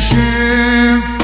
shift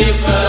Lucifer.